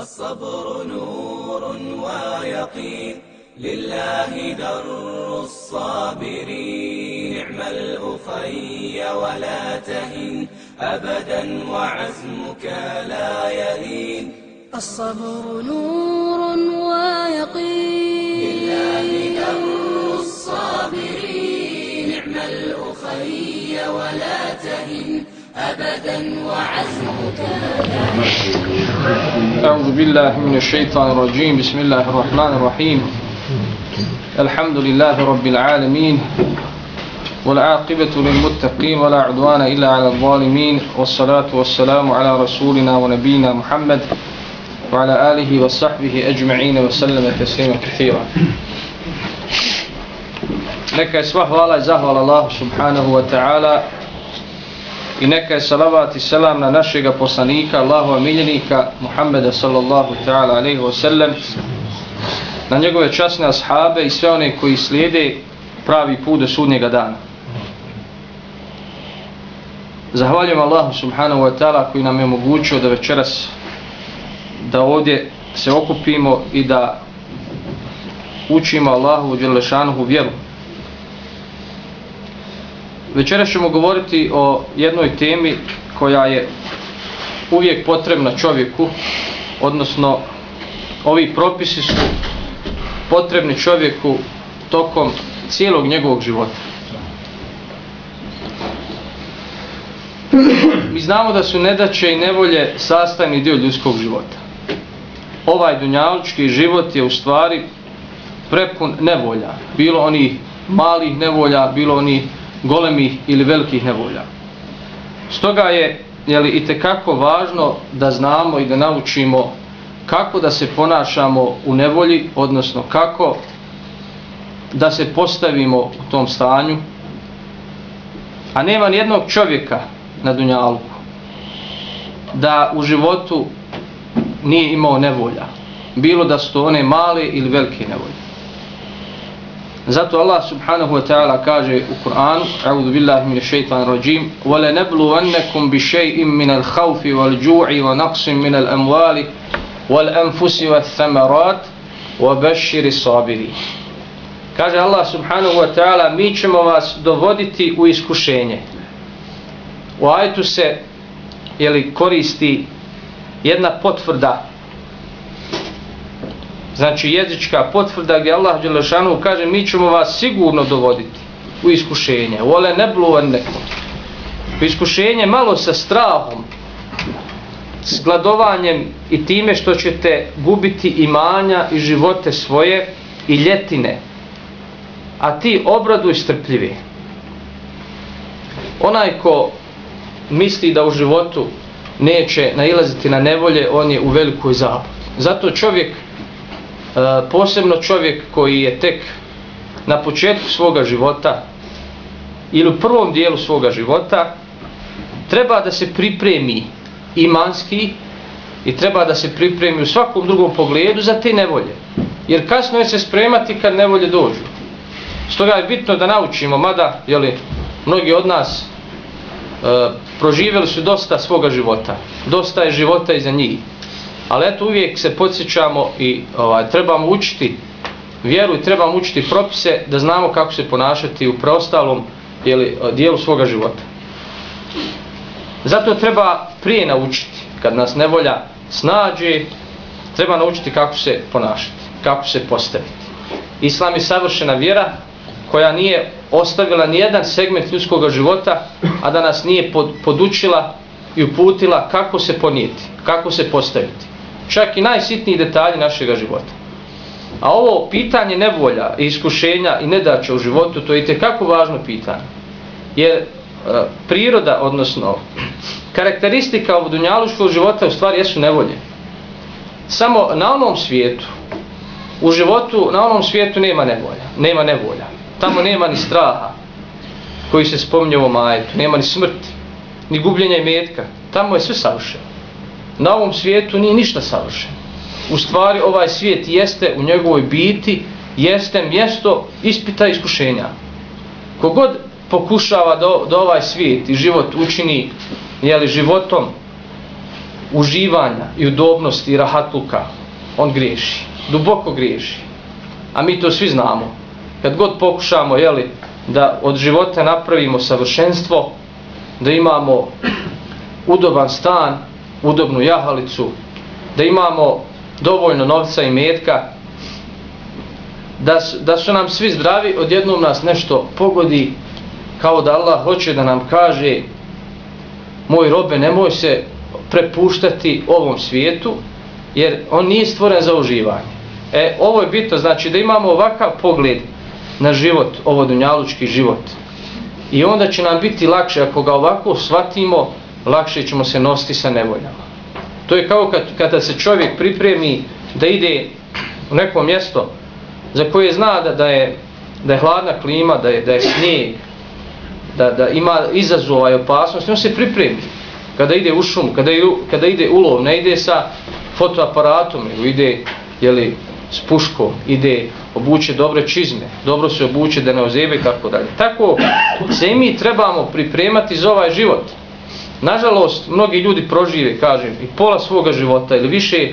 الصبر نور ويقين لله در الصابرين. نعم الأخي ولا تهن أبدا وعزمك لا يلين. الصبر نور ويقين لله در الصابرين. نعم الأخي ولا تهن أبدا وعزمك أعوذ بالله من الشيطان الرجيم. بسم الله الرحمن الرحيم. الحمد لله رب العالمين والعاقبة للمتقين ولا عدوان إلا على الظالمين والصلاة والسلام على رسولنا ونبينا محمد وعلى آله وصحبه أجمعين وسلم تسليما كثيرا. Neka je zahvala Allah subhanahu wa ta'ala i neka je salavat i selam na našega poslanika, Allahova miljenika, Muhammeda sallallahu ta'ala alaihi wa sallam, na njegove časne ashabe i sve one koji slijede pravi put do sudnjega dana. Zahvaljujem Allahu subhanahu wa ta'ala koji nam je omogućio da večeras da ovdje se okupimo i da učimo Allahu u Đelešanuhu vjeru. Večeras ćemo govoriti o jednoj temi koja je uvijek potrebna čovjeku, odnosno ovi propisi su potrebni čovjeku tokom cijelog njegovog života. Mi znamo da su nedaće i nevolje sastavni dio ljudskog života. Ovaj dunjalučki život je u stvari prepun nevolja. Bilo oni malih nevolja, bilo oni golemih ili velikih nevolja. Stoga je jeli, i tekako važno da znamo i da naučimo kako da se ponašamo u nevolji, odnosno kako da se postavimo u tom stanju. A nema nijednog čovjeka na Dunjalku da u životu nije imao nevolja. Bilo da su to one male ili velike nevolje. Zato Allah subhanahu wa ta'ala kaže u Kur'anu A'udhu billahi min shaitan rajim wa neblu annekum bi še'im min al khawfi wal ju'i wa naqsim min al amwali wal anfusi wa thamarat wa bashiri sabiri Kaže Allah subhanahu wa ta'ala mi ćemo vas dovoditi u iskušenje. U ajetu se jeli, koristi jedna potvrda znači jezička potvrda gdje Allah Đelešanu kaže mi ćemo vas sigurno dovoditi u iskušenje. Vole ne nekom u iskušenje malo sa strahom s gladovanjem i time što ćete gubiti imanja i živote svoje i ljetine. A ti obraduj strpljivi. Onaj ko misli da u životu neće nailaziti na nevolje on je u velikoj zabudi zato čovjek E, posebno čovjek koji je tek na početku svoga života ili u prvom dijelu svoga života treba da se pripremi imanski i treba da se pripremi u svakom drugom pogledu za te nevolje. Jer kasno je se spremati kad nevolje dođu. Stoga je bitno da naučimo, mada jeli, mnogi od nas e, proživjeli su dosta svoga života. Dosta je života iza njih ali eto uvijek se podsjećamo i ovaj, trebamo učiti vjeru i trebamo učiti propise da znamo kako se ponašati u preostalom jeli, dijelu svoga života. Zato treba prije naučiti, kad nas nevolja snađe, treba naučiti kako se ponašati, kako se postaviti. Islam je savršena vjera koja nije ostavila ni jedan segment ljudskog života, a da nas nije pod, podučila i uputila kako se ponijeti, kako se postaviti čak i najsitniji detalji našeg života. A ovo pitanje nevolja i iskušenja i nedaća u životu, to je kako važno pitanje. Jer e, priroda, odnosno karakteristika ovog dunjaluškog života u stvari jesu nevolje. Samo na onom svijetu, u životu, na onom svijetu nema nevolja. Nema nevolja. Tamo nema ni straha koji se spominje u ovom ajetu. Nema ni smrti, ni gubljenja i metka. Tamo je sve savršeno na ovom svijetu nije ništa savršeno. U stvari ovaj svijet jeste u njegovoj biti, jeste mjesto ispita iskušenja. Kogod pokušava da, da ovaj svijet i život učini jeli, životom uživanja i udobnosti i rahatluka, on griješi. Duboko griješi. A mi to svi znamo. Kad god pokušamo, jeli, da od života napravimo savršenstvo, da imamo udoban stan, udobnu jahalicu, da imamo dovoljno novca i metka, da da su nam svi zdravi, odjednom nas nešto pogodi, kao da Allah hoće da nam kaže moj robe, nemoj se prepuštati ovom svijetu, jer on nije stvoren za uživanje. E, ovo je bitno, znači da imamo ovakav pogled na život, ovo dunjalučki život. I onda će nam biti lakše, ako ga ovako shvatimo, lakše ćemo se nositi sa nevoljama. To je kao kad, kada se čovjek pripremi da ide u neko mjesto za koje zna da, da, je, da je hladna klima, da je, da je snijeg, da, da ima izazova i opasnost, on se pripremi. Kada ide u šum, kada, ide, kada ide u lov, ne ide sa fotoaparatom, nego ide jeli, s puškom, ide obuče dobre čizme, dobro se obuče da ne ozebe i tako dalje. Tako se i mi trebamo pripremati za ovaj život. Nažalost, mnogi ljudi prožive, kažem, i pola svoga života ili više,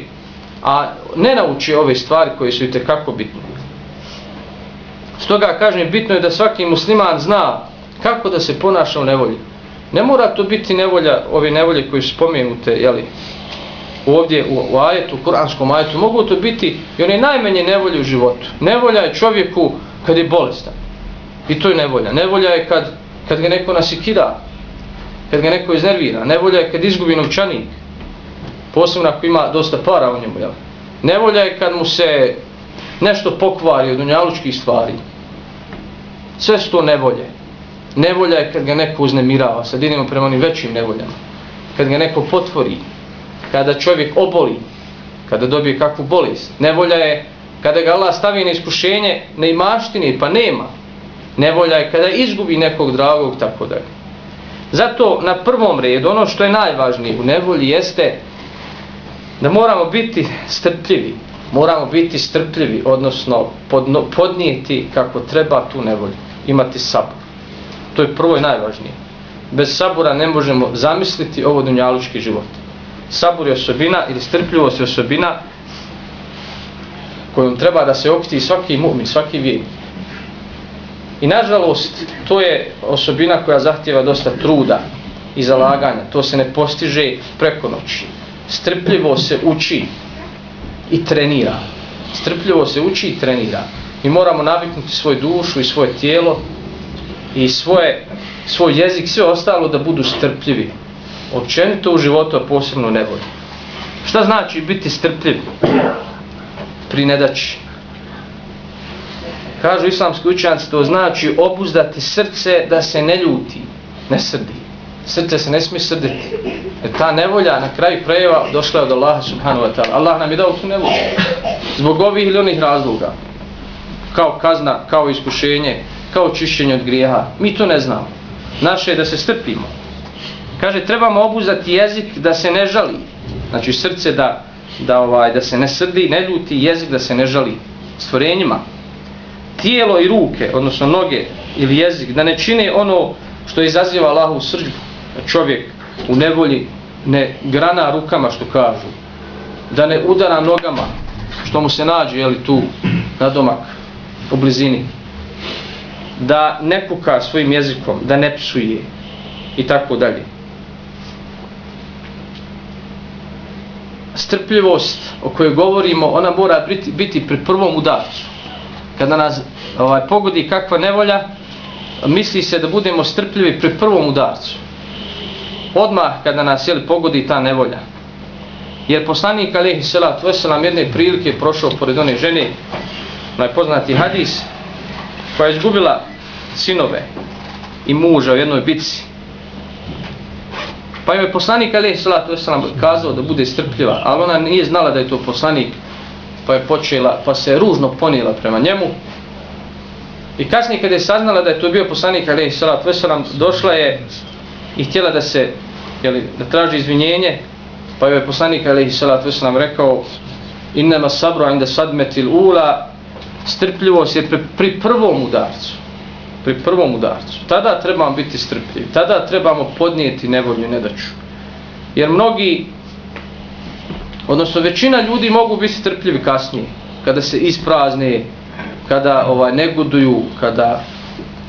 a ne nauče ove stvari koje su i kako bitne. Stoga, kažem, bitno je da svaki musliman zna kako da se ponaša u nevolji. Ne mora to biti nevolja, ove nevolje koje su spomenute, jeli, ovdje u, u ajetu, u kuranskom ajetu, mogu to biti i one najmanje nevolje u životu. Nevolja je čovjeku kad je bolestan. I to je nevolja. Nevolja je kad, kad ga neko nasikira, kad ga neko iznervira. Nevolja je kad izgubi novčanik, posebno ako ima dosta para u njemu. Jel? Nevolja je kad mu se nešto pokvari od unjalučkih stvari. Sve su to nevolje. Nevolja je kad ga neko uznemirava. Sad idemo prema onim većim nevoljama. Kad ga neko potvori, kada čovjek oboli, kada dobije kakvu bolest. Nevolja je kada ga Allah stavi na iskušenje na imaštini, pa nema. Nevolja je kada izgubi nekog dragog, tako da. Zato na prvom redu, ono što je najvažnije u nevolji jeste da moramo biti strpljivi. Moramo biti strpljivi, odnosno podno, podnijeti kako treba tu nevolju. Imati sabor. To je prvo i najvažnije. Bez sabora ne možemo zamisliti ovo dunjalučki život Sabor je osobina ili strpljivost je osobina kojom treba da se opti svaki mu'min, svaki vijek. I nažalost, to je osobina koja zahtjeva dosta truda i zalaganja. To se ne postiže preko noći. Strpljivo se uči i trenira. Strpljivo se uči i trenira. Mi moramo naviknuti svoju dušu i svoje tijelo i svoje, svoj jezik, sve ostalo da budu strpljivi općenito u životu, a posebno ne vodi. Šta znači biti strpljiv pri nedaći? Kažu islamski učenjaci, to znači obuzdati srce da se ne ljuti, ne srdi. Srce se ne smije srditi. Jer ta nevolja na kraju krajeva došla je od Allaha subhanahu wa ta'ala. Allah nam je dao tu nevolju. Zbog ovih ili onih razloga. Kao kazna, kao iskušenje, kao čišćenje od grijeha. Mi to ne znamo. Naše je da se strpimo. Kaže, trebamo obuzati jezik da se ne žali. Znači, srce da, da, ovaj, da se ne srdi, ne ljuti, jezik da se ne žali stvorenjima. Tijelo i ruke, odnosno noge ili jezik, da ne čine ono što izaziva Allahu srđbu. Čovjek u nevolji ne grana rukama, što kažu. Da ne udara nogama, što mu se nađe, jeli tu, na domak, u blizini. Da ne kuka svojim jezikom, da ne psuje i tako dalje. strpljivost o kojoj govorimo, ona mora biti, biti pri prvom udarcu. Kada nas ovaj, pogodi kakva nevolja, misli se da budemo strpljivi pri prvom udarcu. Odmah kada nas jeli, pogodi ta nevolja. Jer poslanik Alehi Salat Veselam jedne prilike prošao pored one žene, najpoznati hadis, koja je izgubila sinove i muža u jednoj bitci. Pa je poslanik Ali Salatu Veselam kazao da bude strpljiva, ali ona nije znala da je to poslanik, pa je počela, pa se ružno ponijela prema njemu. I kasnije kada je saznala da je to bio poslanik Ali Salatu Veselam, došla je i htjela da se, jeli, da traži izvinjenje, pa je poslanik Ali Salatu Veselam rekao innama sabru inda sadmetil ula, strpljivost je pri, pri prvom udarcu pri prvom udarcu. Tada trebamo biti strpljivi. Tada trebamo podnijeti nevolju i nedaću. Jer mnogi Odnosno većina ljudi mogu biti strpljivi kasnije, kada se isprazne, kada ovaj negoduju, kada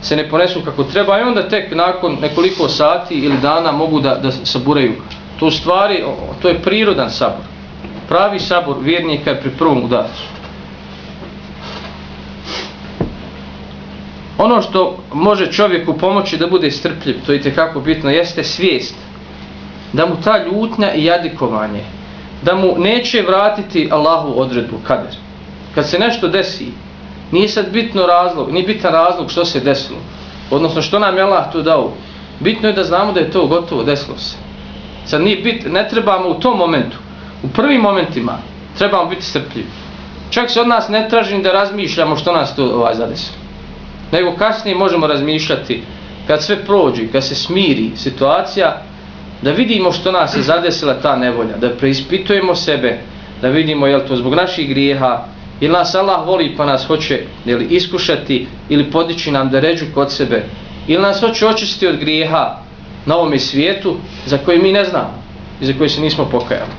se ne ponesu kako treba i onda tek nakon nekoliko sati ili dana mogu da, da saburaju. To u stvari, to je prirodan sabor. Pravi sabor vjernika je pri prvom udarcu. Ono što može čovjeku pomoći da bude strpljiv, to je kako bitno, jeste svijest. Da mu ta ljutnja i jadikovanje, da mu neće vratiti Allahu odredbu, kader. Kad se nešto desi, nije sad bitno razlog, nije bitan razlog što se desilo. Odnosno što nam je Allah to dao. Bitno je da znamo da je to gotovo, desilo se. Sad nije bit, ne trebamo u tom momentu, u prvim momentima, trebamo biti strpljivi. Čak se od nas ne traži da razmišljamo što nas to ovaj zadesilo. Nego kasnije možemo razmišljati, kad sve prođe, kad se smiri situacija, da vidimo što nas je zadesila ta nevolja, da preispitujemo sebe, da vidimo je li to zbog naših grijeha, ili nas Allah voli pa nas hoće jeli, iskušati ili podići nam da ređu kod sebe, ili nas hoće očistiti od grijeha na ovome svijetu za koji mi ne znamo i za koji se nismo pokajali.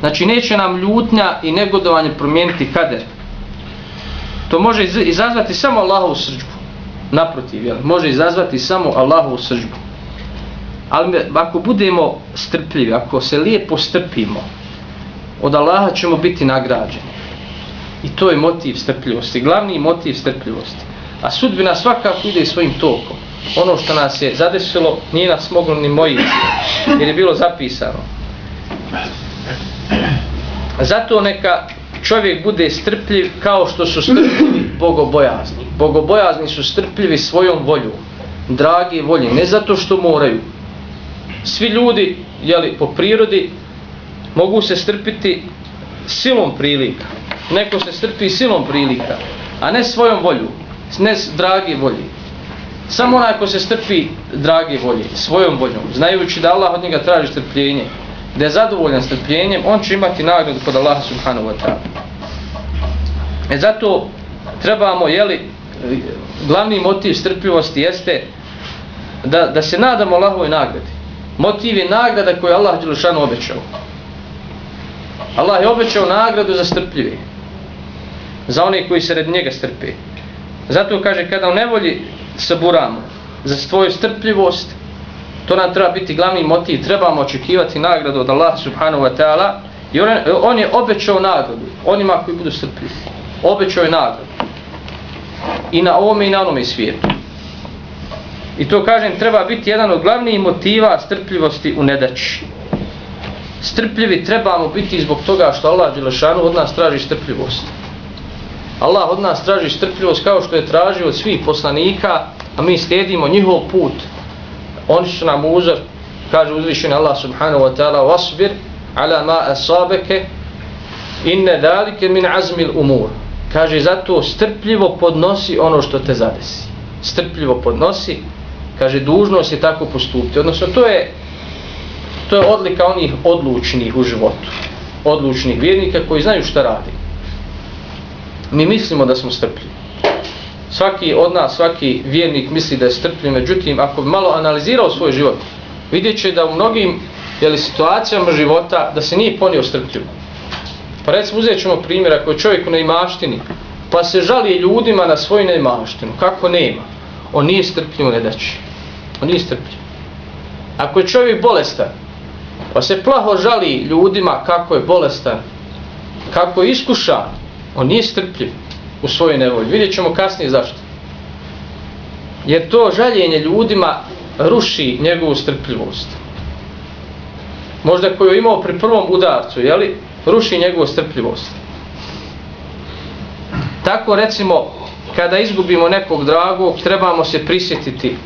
Znači neće nam ljutnja i negodovanje promijeniti kader. To može izazvati samo Allahovu srđbu. Naprotiv, jel? može izazvati samo Allahovu sržbu. Ali ako budemo strpljivi, ako se lijepo strpimo, od Allaha ćemo biti nagrađeni. I to je motiv strpljivosti, glavni motiv strpljivosti. A sudbina svakako ide svojim tokom. Ono što nas je zadesilo, nije nas moglo ni moji, jer je bilo zapisano. Zato neka čovjek bude strpljiv kao što su strpljivi bogobojazni. Bogobojazni su strpljivi svojom voljom, dragi volji, ne zato što moraju. Svi ljudi, jeli, po prirodi, mogu se strpiti silom prilika. Neko se strpi silom prilika, a ne svojom volju, ne dragi volji. Samo onaj ko se strpi dragi volji, svojom voljom, znajući da Allah od njega traži strpljenje, da je zadovoljan strpljenjem, on će imati nagradu kod Allaha subhanahu wa ta'ala. E zato trebamo, jeli, glavni motiv strpljivosti jeste da, da se nadamo Allahovoj nagradi. Motiv je nagrada koju Allah Đelšanu obećao. Allah je obećao nagradu za strpljive. Za one koji se red njega strpe. Zato kaže kada u nevolji saburamo za svoju strpljivost, to nam treba biti glavni motiv. Trebamo očekivati nagradu od Allah subhanahu wa ta'ala i on, on je obećao nagradu onima koji budu strpljivi. Obećao je nagradu. I na ovome i na onome svijetu. I to kažem treba biti jedan od glavnijih motiva strpljivosti u nedaći strpljivi trebamo biti zbog toga što Allah Đelešanu od nas traži strpljivost. Allah od nas traži strpljivost kao što je tražio od svih poslanika, a mi slijedimo njihov put. Oni su nam uzor, kaže uzvišen Allah subhanahu wa ta'ala, wasbir ala ma asabeke inne dalike min azmil umur. Kaže, zato strpljivo podnosi ono što te zadesi. Strpljivo podnosi, kaže, dužnost je tako postupiti. Odnosno, to je To je odlika onih odlučnih u životu. Odlučnih vjernika koji znaju šta radi. Mi mislimo da smo strpljivi. Svaki od nas, svaki vjernik misli da je strpljiv, međutim, ako bi malo analizirao svoj život, vidjet će da u mnogim jeli, situacijama života da se nije ponio strpljivo. Pa recimo uzet ćemo primjer, ako je čovjek u neimaštini, pa se žali ljudima na svoju neimaštinu, kako nema, on nije strpljiv u nedaći. On nije strpljiv. Ako je čovjek bolestan, Pa se plaho žali ljudima kako je bolestan, kako je iskušan, on nije strpljiv u svojoj nevolji. Vidjet ćemo kasnije zašto. Jer to žaljenje ljudima ruši njegovu strpljivost. Možda koju je imao pri prvom udarcu, jeli, ruši njegovu strpljivost. Tako recimo, kada izgubimo nekog dragog, trebamo se prisjetiti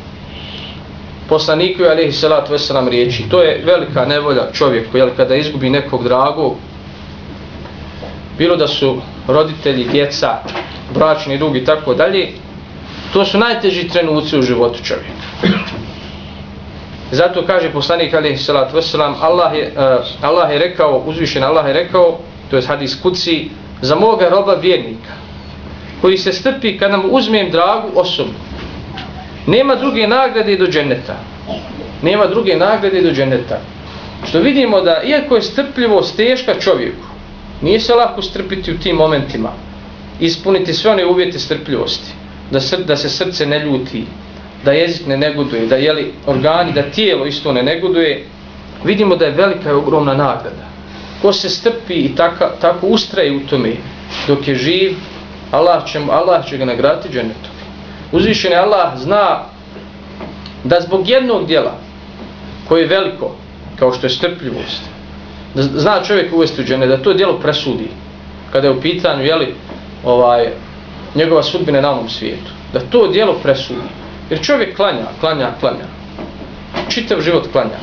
poslaniku alejhi salatu vesselam riječi to je velika nevolja čovjeku jel kada izgubi nekog dragog bilo da su roditelji djeca bračni drugi, i tako dalje to su najteži trenuci u životu čovjeka zato kaže poslanik alejhi salatu vesselam Allah je uh, Allah je rekao uzvišen Allah je rekao to je hadis kuci za moga roba vjernika koji se strpi kad nam uzmem dragu osobu Nema druge nagrade do dženeta. Nema druge nagrade do dženeta. što vidimo da iako je strpljivost teška čovjeku, nije se lako strpiti u tim momentima, ispuniti sve one uvjete strpljivosti, da, sr, da se srce ne ljuti, da jezik ne negoduje, da jeli organi, da tijelo isto ne negoduje, vidimo da je velika i ogromna nagrada. Ko se strpi i taka, tako ustraje u tome dok je živ, Allah će, Allah će ga nagraditi dženetom. Uzvišen je Allah zna da zbog jednog dijela koje je veliko, kao što je strpljivost, da zna čovjek uvesti u džene, da to dijelo presudi kada je u pitanju, jeli, ovaj, njegova sudbina na ovom svijetu. Da to dijelo presudi. Jer čovjek klanja, klanja, klanja. Čitav život klanja.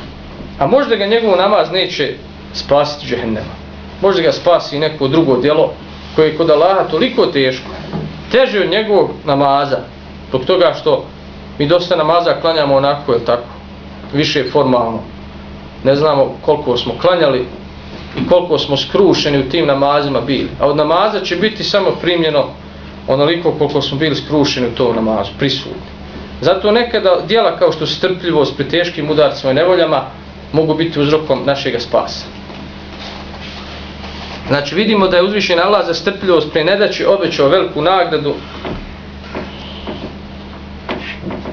A možda ga njegov namaz neće spasiti džehennema. Možda ga spasi neko drugo djelo koje je kod Allaha toliko teško. Teže od njegovog namaza. Zbog toga što mi dosta namaza klanjamo onako, je tako? Više formalno. Ne znamo koliko smo klanjali i koliko smo skrušeni u tim namazima bili. A od namaza će biti samo primljeno onoliko koliko smo bili skrušeni u tom namazu, prisutni. Zato nekada dijela kao što strpljivost pri teškim udarcima i nevoljama mogu biti uzrokom našeg spasa. Znači vidimo da je uzvišen Allah za strpljivost pre nedaći obećao veliku nagradu.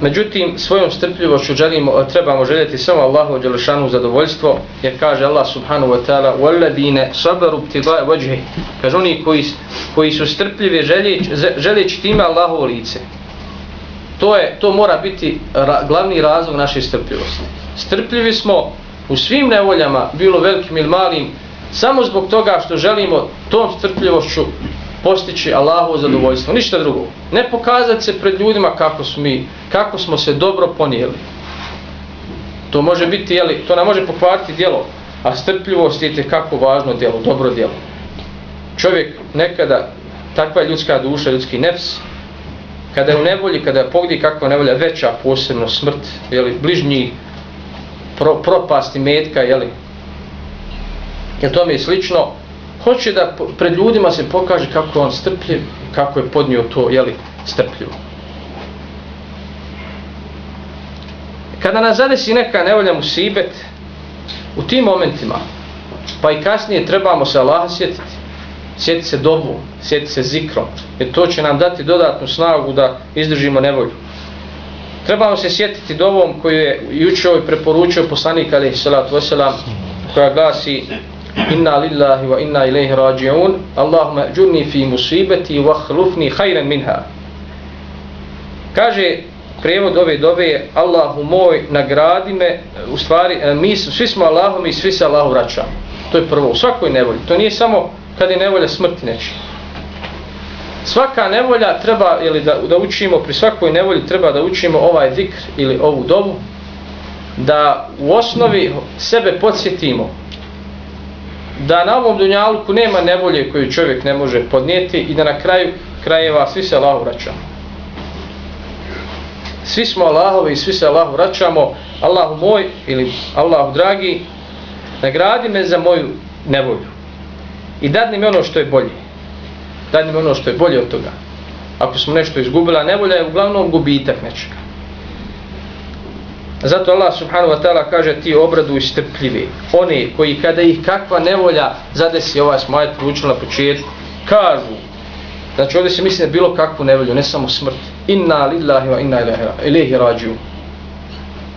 Međutim, svojom strpljivošću želimo, trebamo željeti samo Allahu dželešanu zadovoljstvo, jer kaže Allah subhanahu wa ta'ala وَالَّذِينَ صَبَرُوا بْتِغَاءِ وَجْهِ Kaže oni koji, koji su strpljivi željeći, željeći time Allahovo lice. To, je, to mora biti ra, glavni razlog naše strpljivosti. Strpljivi smo u svim nevoljama, bilo velikim ili malim, samo zbog toga što želimo tom strpljivošću postići Allahovo zadovoljstvo, ništa drugo. Ne pokazati se pred ljudima kako smo, mi, kako smo se dobro ponijeli. To može biti, jeli, to nam može pokvariti djelo, a strpljivost je kako važno djelo, dobro djelo. Čovjek nekada, takva je ljudska duša, ljudski nefs, kada je u nevolji, kada je pogdi kakva nevolja, veća posebno smrt, jeli, bližnji pro, propasti metka, jeli, jer to mi je slično, hoće da pred ljudima se pokaže kako on strpljiv, kako je podnio to, jeli, strpljivo. Kada nas zadesi neka nevolja musibet, u tim momentima, pa i kasnije trebamo se Allaha sjetiti, sjetiti se dobu, sjetiti se zikrom, jer to će nam dati dodatnu snagu da izdržimo nevolju. Trebamo se sjetiti dobom koju je jučeo i preporučio poslanik alaihi salatu wasalam, koja glasi inna lillahi wa inna ilaihi rađi'un Allahumma džurni fi musibeti wa hlufni hajren minha. Kaže prevod ove dove Allahu moj nagradi me u stvari eh, mi svi smo Allahom i svi se Allahu vraćamo. To je prvo u svakoj nevolji. To nije samo kad je nevolja smrti neći svaka nevolja treba ili da, da učimo pri svakoj nevolji treba da učimo ovaj zikr ili ovu dovu da u osnovi sebe podsjetimo da na ovom dunjalku nema nevolje koju čovjek ne može podnijeti i da na kraju krajeva svi se Allahu vraćamo. Svi smo Allahovi i svi se Allahu vraćamo. Allahu moj ili Allahu dragi, nagradi me za moju nevolju. I dadni mi ono što je bolje. Dadni mi ono što je bolje od toga. Ako smo nešto izgubili, nevolja je uglavnom gubitak nečega. Zato Allah subhanahu wa ta'ala kaže ti obradu i strpljivi. Oni koji kada ih kakva nevolja zadesi ovaj smo ajet počet, na početku, kažu, znači ovdje se misli bilo kakvu nevolju, ne samo smrt. Inna lillahi wa inna ilahi rađu.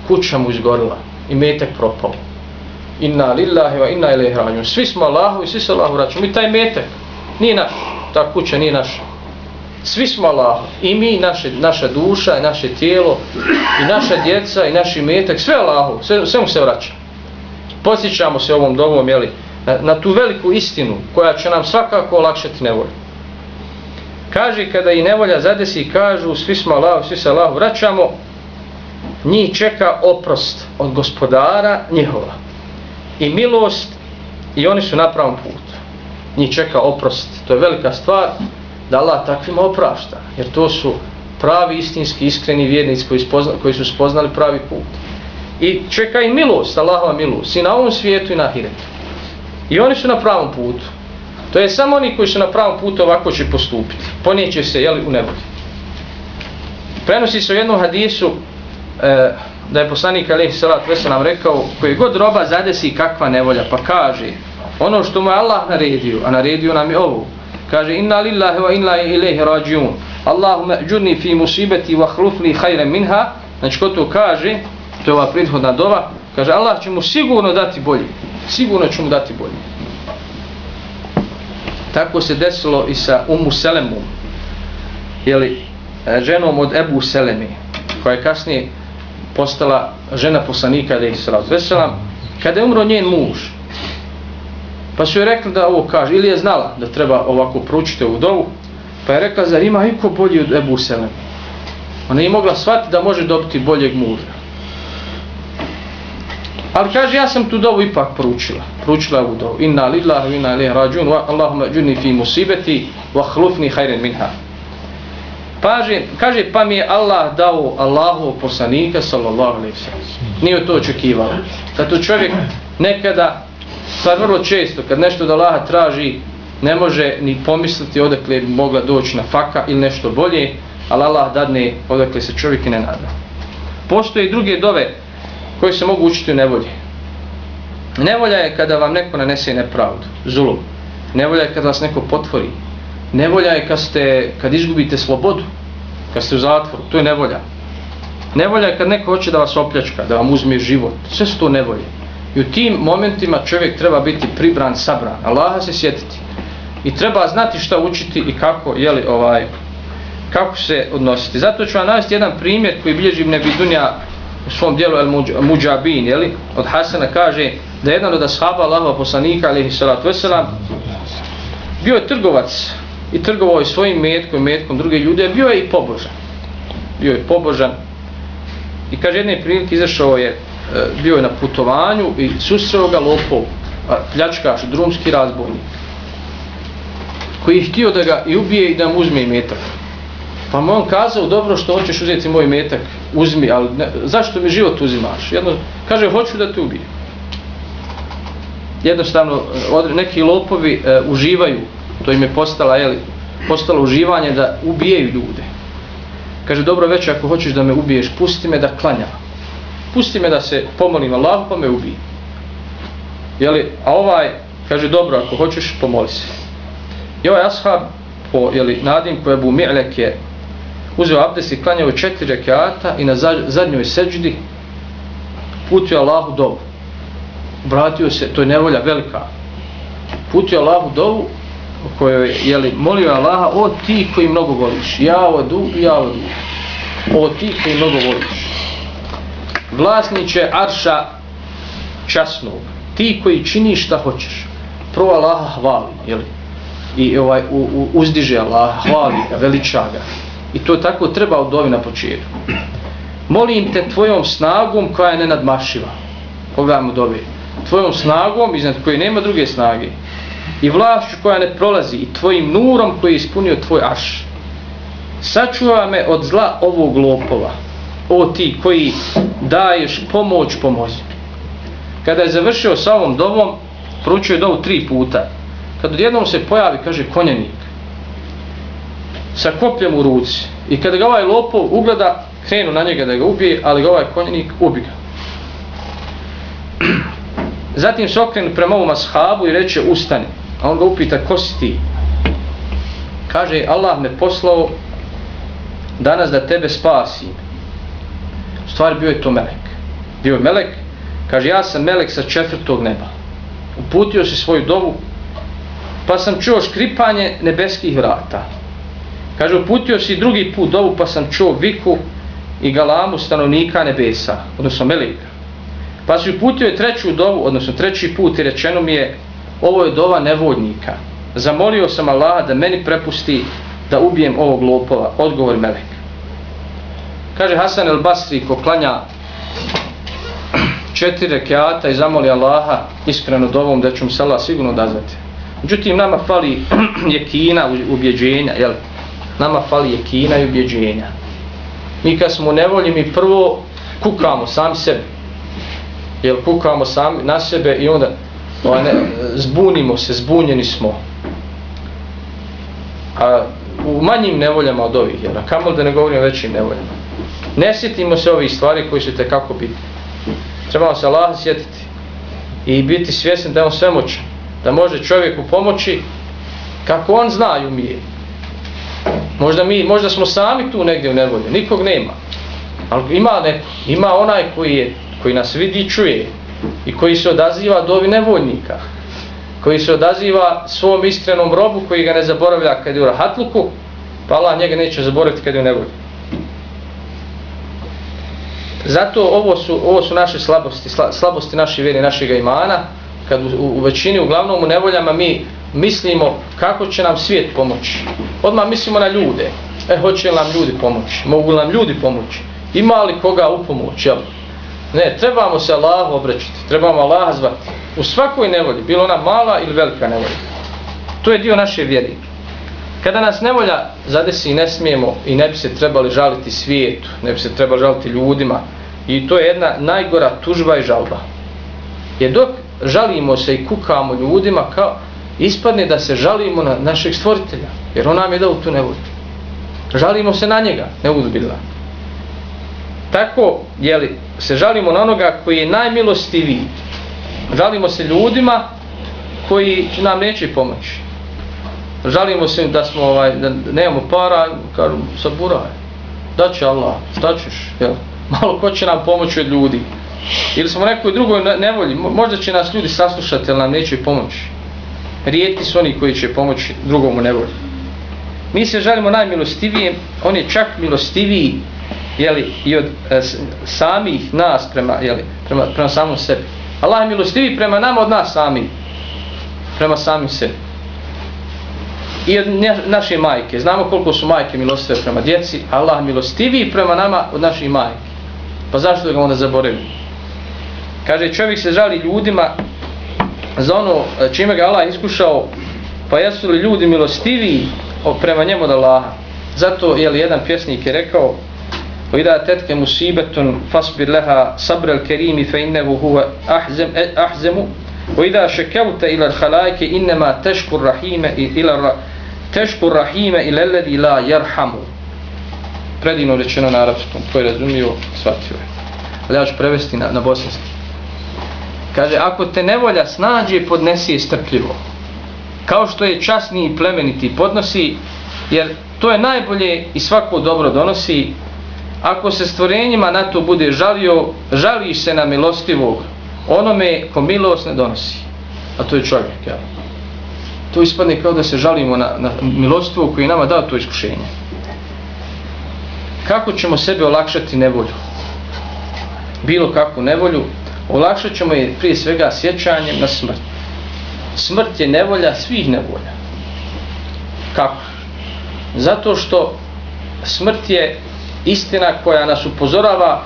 Kuća mu izgorila i metek propao. Inna lillahi wa inna ilaihi rađun. Svi smo Allahu i svi se Allahu rađu. Mi taj metak nije naš, ta kuća nije naša. Svi smo Allahu. i mi, naše, naša duša, i naše tijelo, i naša djeca, i naši metak, sve Allahu, sve, sve mu se vraća. Posjećamo se ovom dovom, jeli, na, na tu veliku istinu, koja će nam svakako olakšati nevolju. Kaže, kada i nevolja zadesi, kažu, svi smo Allahu, svi se Allahu vraćamo, njih čeka oprost od gospodara njihova. I milost, i oni su na pravom putu. Njih čeka oprost, to je velika stvar, da Allah takvim oprašta, jer to su pravi istinski iskreni vjernici koji, spozna, koji su spoznali pravi put. I čeka i milost, Allahova milost, i na ovom svijetu i na hiretu. I oni su na pravom putu. To je samo oni koji su na pravom putu ovako će postupiti. Ponijeće se, jeli, u nebolji. Prenosi se u jednom hadisu, e, da je poslanik alejhi salatu vesselam rekao koji god roba zadesi kakva nevolja. Pa kaže ono što mu je Allah naredio a naredio nam je ovo. Kaže inna lillahi wa inna ilaihi rajiun. Allahumma ajurni fi musibati wa akhlif li khayran minha. Znači ko to kaže to je ova prethodna dova kaže Allah će mu sigurno dati bolje sigurno će mu dati bolje. Tako se desilo i sa Umu Selemom jeli, eh, ženom od Ebu Selemi koja je kasnije postala žena poslanika da ih srao veselam kada je umro njen muž pa su joj rekli da ovo kaže ili je znala da treba ovako pručiti ovu dovu pa je rekla zar ima iko bolji od Ebu Selem ona je mogla shvatiti da može dobiti boljeg muža Ali kaže, ja sam tu dovu ipak pručila. Pručila ovu dovu. Inna lillahi, inna ilaihi rađun, wa Allahumma džuni fi musibeti, wa hlufni hajren minha. Paže, kaže, pa mi je Allah dao Allahu poslanika, sallallahu alaihi sallam. Nije to očekivalo. Zato čovjek nekada, pa vrlo često, kad nešto od Allaha traži, ne može ni pomisliti odakle bi mogla doći na faka ili nešto bolje, ali Allah dadne odakle se čovjek ne nada. Postoje i druge dove, koje se mogu učiti u nevolji. Nevolja je kada vam neko nanese nepravdu, zulum. Nevolja je kada vas neko potvori. Nevolja je kad, ste, kad izgubite slobodu, kad ste u zatvoru, to je nevolja. Nevolja je kad neko hoće da vas opljačka, da vam uzme život. Sve su to nevolje. I u tim momentima čovjek treba biti pribran, sabran. Allaha se sjetiti. I treba znati šta učiti i kako, jeli, ovaj, kako se odnositi. Zato ću vam navesti jedan primjer koji bilježi Ibn Dunja u svom dijelu El Mujabin, jeli, od Hasana kaže da jedan od ashaba Allahova poslanika, alihi salatu veselam, bio je trgovac i trgovao je svojim metkom i metkom druge ljude, bio je i pobožan. Bio je pobožan. I kaže, jedne prilike izašao je, e, bio je na putovanju i susreo ga lopov, pljačkaš, drumski razbojnik, koji je htio da ga i ubije i da mu uzme i metak. Pa mu on kazao, dobro što hoćeš uzeti moj metak, uzmi, ali ne, zašto mi život uzimaš? Jedno, kaže, hoću da te ubijem. Jednostavno, e, neki lopovi e, uživaju, to im je postala, jeli, postalo uživanje da ubijaju ljude. Kaže, dobro večer, ako hoćeš da me ubiješ, pusti me da klanjam. Pusti me da se pomolim Allahu pa me ubij. Jeli, a ovaj, kaže, dobro, ako hoćeš, pomoli se. I ovaj ashab, po jeli, nadim koje bu Mi'lek je uzeo abdes i klanjao četiri rekiata i na zadnjoj seđdi putio Allahu dovu. Vratio se, to je nevolja velika. Putio Allahu dovu u kojoj je molio molio Allaha o ti koji mnogo voliš. Ja odu, ja odu. O ti koji mnogo voliš. Vlasniće Arša časnog. Ti koji činiš šta hoćeš. Prvo Allaha hvali. Jeli? I ovaj, u, u, uzdiže Allaha, hvali ga, veliča ga I to tako treba od dovi na početku. Molim te tvojom snagom koja je nenadmašiva. Pogledajmo dobi. Tvojom snagom iznad koje nema druge snage. I vlašću koja ne prolazi. I tvojim nurom koji je ispunio tvoj aš. Sačuva me od zla ovog lopova. O ti koji daješ pomoć pomozi. Kada je završio sa ovom dovom, pručio je dovu tri puta. Kad odjednom se pojavi, kaže konjanik sa kopljem u ruci. I kada ga ovaj lopov ugleda, krenu na njega da ga ubije, ali ga ovaj konjenik ubi ga. Zatim se okrenu prema ovom ashabu i reče ustani. A on ga upita ko si ti? Kaže Allah me poslao danas da tebe spasi. U stvari bio je to melek. Bio je melek. Kaže ja sam melek sa četvrtog neba. Uputio si svoju dovu pa sam čuo škripanje nebeskih vrata. Kaže, uputio si drugi put dovu pa sam čuo viku i galamu stanovnika nebesa, odnosno Melika. Pa si uputio je treću dovu, odnosno treći put i rečeno mi je, ovo je dova nevodnika. Zamolio sam Allaha da meni prepusti da ubijem ovog lopova, odgovor Melek. Kaže Hasan el Basri ko klanja četiri rekiata i zamoli Allaha iskreno dovom da ću mu se Allah sigurno odazvati. Međutim, nama fali jekina, ubjeđenja, jel? nama fali jekina i ubjeđenja. Mi kad smo nevolji, mi prvo kukamo sami sebe. Jel kukamo sami na sebe i onda ovaj, ne, zbunimo se, zbunjeni smo. A u manjim nevoljama od ovih, jel? Kamo da ne govorim o većim nevoljama. Ne sjetimo se ovih stvari koji su tekako biti. Trebamo se Allah sjetiti i biti svjesni da je on svemoćan, da može čovjeku pomoći kako on zna i umije. Možda, mi, možda smo sami tu negdje u nevolju, nikog nema. Ali ima ne, ima onaj koji, je, koji nas vidi i čuje i koji se odaziva do nevoljnika, koji se odaziva svom iskrenom robu koji ga ne zaboravlja kad je u rahatluku, pa Allah njega neće zaboraviti kad je u nevolji Zato ovo su, ovo su naše slabosti, slabosti naše vjere, našeg imana, kad u, u većini, uglavnom u nevoljama mi mislimo kako će nam svijet pomoći. Odmah mislimo na ljude. E, hoće li nam ljudi pomoći? Mogu nam ljudi pomoći? Ima li koga u pomoć? Jel? Ne, trebamo se Allahu obraćati. Trebamo Allaha zvati. U svakoj nevolji, bilo ona mala ili velika nevolja. To je dio naše vjeri. Kada nas nevolja zadesi i ne smijemo i ne bi se trebali žaliti svijetu, ne bi se trebali žaliti ljudima. I to je jedna najgora tužba i žalba. Jer dok žalimo se i kukamo ljudima kao ispadne da se žalimo na našeg stvoritelja. Jer on nam je dao tu nevolju. Žalimo se na njega, ne uzbila. Tako, jeli, se žalimo na onoga koji je najmilostiviji. Žalimo se ljudima koji nam neće pomoći. Žalimo se da smo ovaj, da nemamo para, kažu, saburaj. Da će Allah, šta ćeš, jel? Malo ko će nam pomoći od ljudi. Ili smo nekoj drugoj nevolji, možda će nas ljudi saslušati, ali nam neće pomoći. Rijetki su oni koji će pomoći drugom u nevolji. Mi se želimo najmilostivije, on je čak milostiviji jeli, i od e, samih nas prema, jeli, prema, prema samom sebi. Allah je milostivi prema nama od nas sami. Prema samim sebi. I od naše majke. Znamo koliko su majke milostive prema djeci. Allah je milostiviji prema nama od naših majke. Pa zašto da ga onda zaboravimo? Kaže, čovjek se žali ljudima za ono e, čime ga Allah iskušao, pa jesu li ljudi milostiviji prema njemu od Allaha. Zato je li jedan pjesnik je rekao, وإذا تتك مصيبة فاصبر لها صبر الكريم فإنه هو أحزم, أحزم وإذا شكوت إلى الخلائق إنما تشكو الرحيم إلى تشكو الرحيم إلى الذي لا يرحم predivno rečeno na arapskom, ko je razumio, shvatio je. Ali ja ću prevesti na, na bosanski. Kaže, ako te nevolja snađe, podnesi je strpljivo. Kao što je časni i plemeniti podnosi, jer to je najbolje i svako dobro donosi, ako se stvorenjima na to bude žalio, žališ se na milostivog, onome ko milost ne donosi. A to je čovjek, ja. To ispadne kao da se žalimo na, na milostivog koji nama dao to iskušenje. Kako ćemo sebe olakšati nevolju? Bilo kakvu nevolju, olakšat ćemo je prije svega sjećanjem na smrt. Smrt je nevolja svih nevolja. Kako? Zato što smrt je istina koja nas upozorava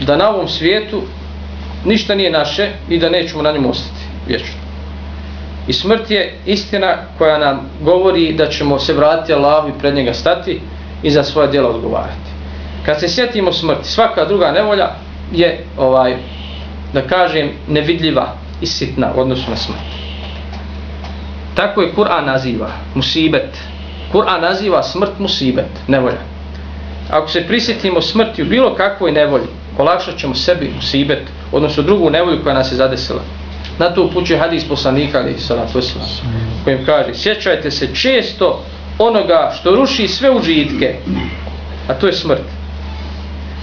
da na ovom svijetu ništa nije naše i da nećemo na njemu ostati vječno. I smrt je istina koja nam govori da ćemo se vratiti Allahu i pred njega stati i za svoje djela odgovarati. Kad se sjetimo smrti, svaka druga nevolja je ovaj da kažem nevidljiva i sitna u odnosu na smrt. Tako je Kur'an naziva musibet. Kur'an naziva smrt musibet, nevolja ako se prisjetimo smrti u bilo kakvoj nevolji, olakšat ćemo sebi u sibet, odnosno drugu nevolju koja nas je zadesila. Na to upućuje hadis poslanika, ali salatu islam, kojim kaže, sjećajte se često onoga što ruši sve užitke, a to je smrt.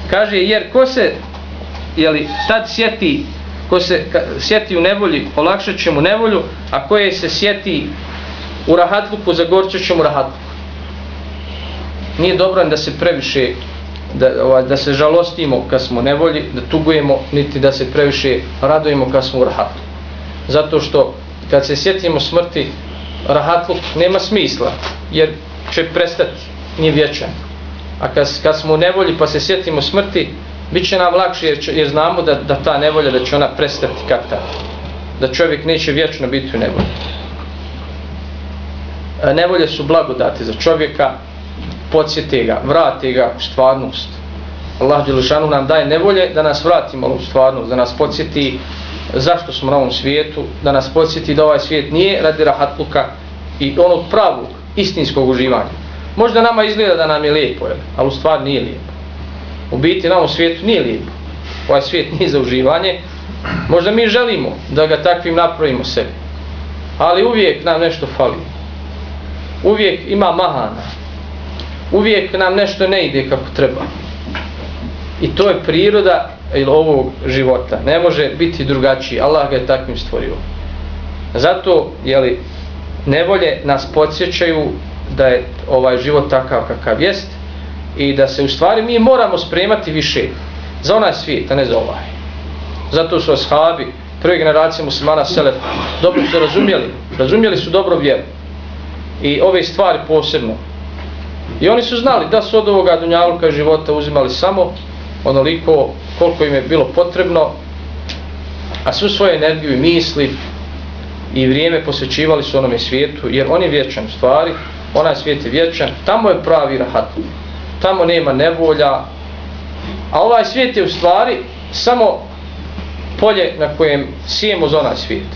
Kaže, jer ko se jeli, tad sjeti, ko se sjeti u nevolji, olakšat će mu nevolju, a koje se sjeti u rahatluku, zagorčat će mu rahatluku nije dobro da se previše da, ovaj, da se žalostimo kad smo nevolji, da tugujemo, niti da se previše radujemo kad smo u rahatu. Zato što kad se sjetimo smrti, rahatluk nema smisla, jer će prestati, nije vječan. A kad, kad smo u nevolji pa se sjetimo smrti, bit će nam lakše jer, jer znamo da, da ta nevolja, da će ona prestati kad ta. Da čovjek neće vječno biti u nevolji. Nevolje su blagodati za čovjeka, podsjete ga, vrate ga u stvarnost. Allah Đelešanu nam daje nevolje da nas vrati malo u stvarnost, da nas podsjeti zašto smo na ovom svijetu, da nas podsjeti da ovaj svijet nije radi rahatluka i onog pravog, istinskog uživanja. Možda nama izgleda da nam je lijepo, ali u stvar nije lijepo. u biti na ovom svijetu nije lijepo. Ovaj svijet nije za uživanje. Možda mi želimo da ga takvim napravimo sebi. Ali uvijek nam nešto fali. Uvijek ima mahana. Uvijek nam nešto ne ide kako treba. I to je priroda ovog života. Ne može biti drugačiji. Allah ga je takvim stvorio. Zato, jeli, nevolje nas podsjećaju da je ovaj život takav kakav jest i da se u stvari mi moramo spremati više za onaj svijet, a ne za ovaj. Zato su ashabi, prve generacije muslimana Selef, dobro su razumjeli, razumjeli su dobro vjeru i ove stvari posebno. I oni su znali da su od ovoga dunjaluka života uzimali samo onoliko koliko im je bilo potrebno, a svu svoju energiju i misli i vrijeme posvećivali su onome svijetu, jer on je vječan stvari, onaj svijet je vječan, tamo je pravi rahat, tamo nema nevolja, a ovaj svijet je u stvari samo polje na kojem sijemo za onaj svijet.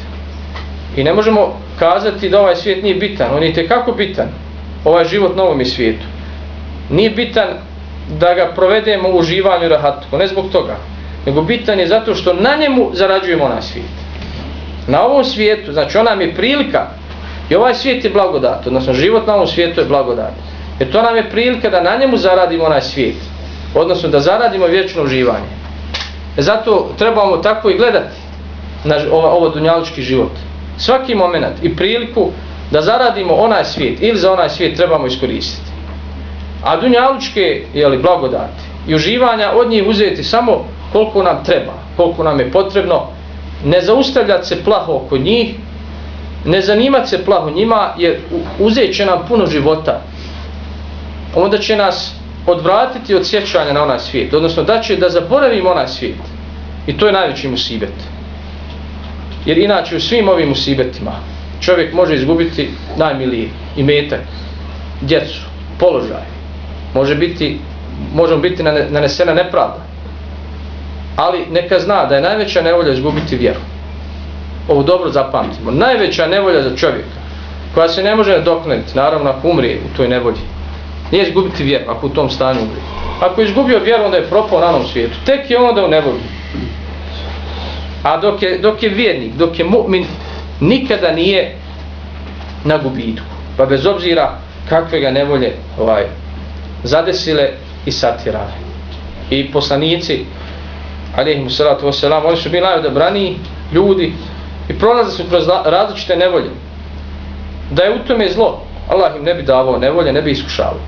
I ne možemo kazati da ovaj svijet nije bitan, on je tekako bitan, ovaj život na ovom svijetu. Nije bitan da ga provedemo u uživanju i rahatku, pa ne zbog toga, nego bitan je zato što na njemu zarađujemo onaj svijet. Na ovom svijetu, znači ona nam je prilika, i ovaj svijet je blagodat, odnosno život na ovom svijetu je blagodat. Jer to nam je prilika da na njemu zaradimo onaj svijet, odnosno da zaradimo vječno uživanje. E zato trebamo tako i gledati na ovo, ovo dunjalički život. Svaki moment i priliku da zaradimo onaj svijet ili za onaj svijet trebamo iskoristiti. A dunjalučke jeli, blagodati i uživanja od njih uzeti samo koliko nam treba, koliko nam je potrebno, ne zaustavljati se plaho oko njih, ne zanimati se plaho njima, jer uzet će nam puno života. Onda će nas odvratiti od sjećanja na onaj svijet, odnosno da će da zaboravimo onaj svijet. I to je najveći musibet. Jer inače u svim ovim musibetima čovjek može izgubiti najmiliji i metak, djecu, položaj. Može biti, može biti nanesena nepravda. Ali neka zna da je najveća nevolja izgubiti vjeru. Ovo dobro zapamtimo. Najveća nevolja za čovjeka koja se ne može nadoknaditi, naravno ako umrije u toj nevolji, nije izgubiti vjeru ako u tom stanju umrije. Ako je izgubio vjeru, onda je propao na onom svijetu. Tek je onda u nevolji. A dok je, dok je vjernik, dok je mu'min, nikada nije na gubitku. Pa bez obzira kakve ga nevolje ovaj, zadesile i satirale. I poslanici, alaihimu salatu wasalam, oni su bili najodabrani ljudi i prolaze su kroz različite nevolje. Da je u tome zlo, Allah im ne bi davao nevolje, ne bi iskušavao.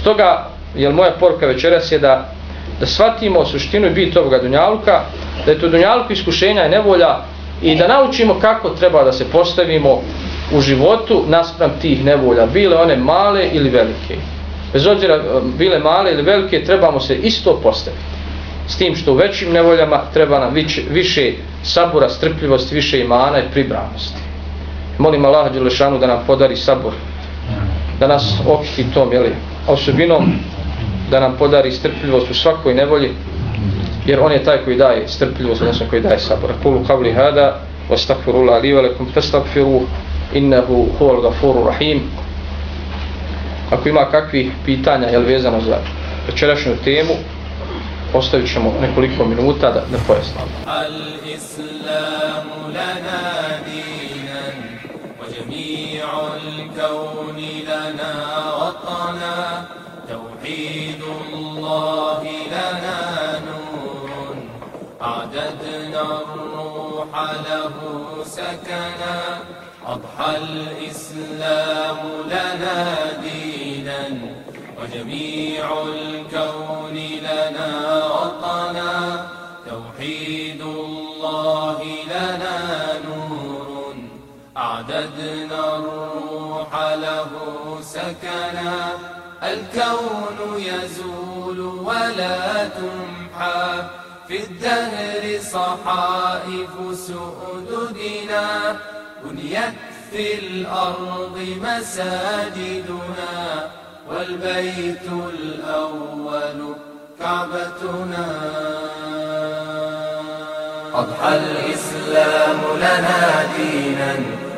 Stoga, jel moja poruka večeras je da da shvatimo suštinu i bit ovoga dunjaluka, da je to dunjaluk iskušenja i nevolja i da naučimo kako treba da se postavimo u životu naspram tih nevolja, bile one male ili velike. Bez obzira eh, bile male ili velike, trebamo se isto postaviti. S tim što u većim nevoljama treba nam više, više sabora, strpljivosti, više imana i pribranosti. Molim Allah Đelešanu da nam podari sabor, da nas okiti tom, jeli, osobinom da nam podari strpljivost u svakoj nevolji, jer on je taj koji daje strpljivost, odnosno koji daje sabor. Kulu kavli hada, wa la li velikum, te innehu huval gafuru rahim. Ako ima kakvi pitanja, jel vezano za večerašnju temu, ostavit ćemo nekoliko minuta da, da pojasnamo. Al-Islamu lana dinan, wa jami'u al-kawni lana vatana, tauhidu Allahi أعددنا الروح له سكنا. أضحى الإسلام لنا دينا وجميع الكون لنا وطنا. توحيد الله لنا نور. أعددنا الروح له سكنا. الكون يزول ولا تمحى. في الدهر صحائف سؤددنا بنيت في الأرض مساجدنا والبيت الأول كعبتنا. أضحى الإسلام لنا دينا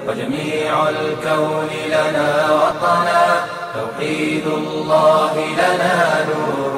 وجميع الكون لنا وطنا توحيد الله لنا نور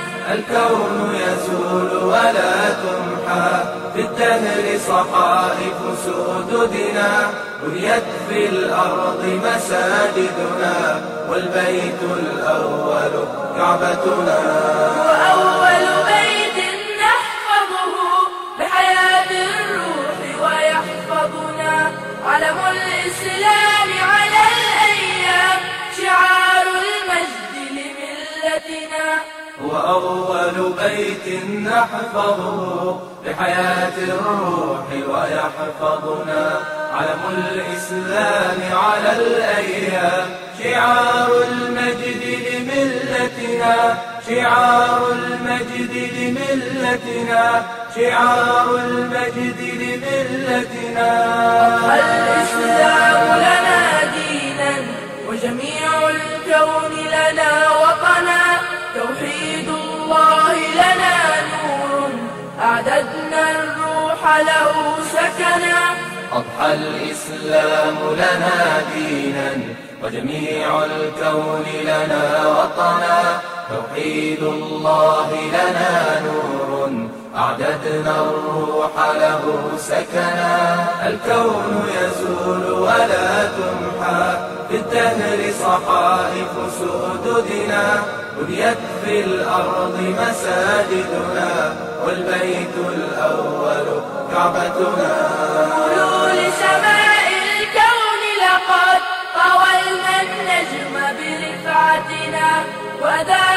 الكون يزول ولا تمحى في الدهر صحائف سؤددنا بنيت في الأرض مساجدنا والبيت الأول كعبتنا. هو أول بيت نحفظه بحياة الروح ويحفظنا. علم الإسلام على الأيام. شعار المجد لملتنا. شعار المجد لملتنا. شعار المجد لملتنا. الإسلام لنا دينا وجميع الكون لنا. له سكنا. أضحى الإسلام لنا دينا وجميع الكون لنا وطنا. توحيد الله لنا نور أعددنا الروح له سكنا. الكون يزول ولا تمحى في الدهر صحائف سؤددنا بنيت في الأرض مساجدنا والبيت الأول كعبتنا نور لسماء الكون لقد طولنا النجم برفعتنا وذا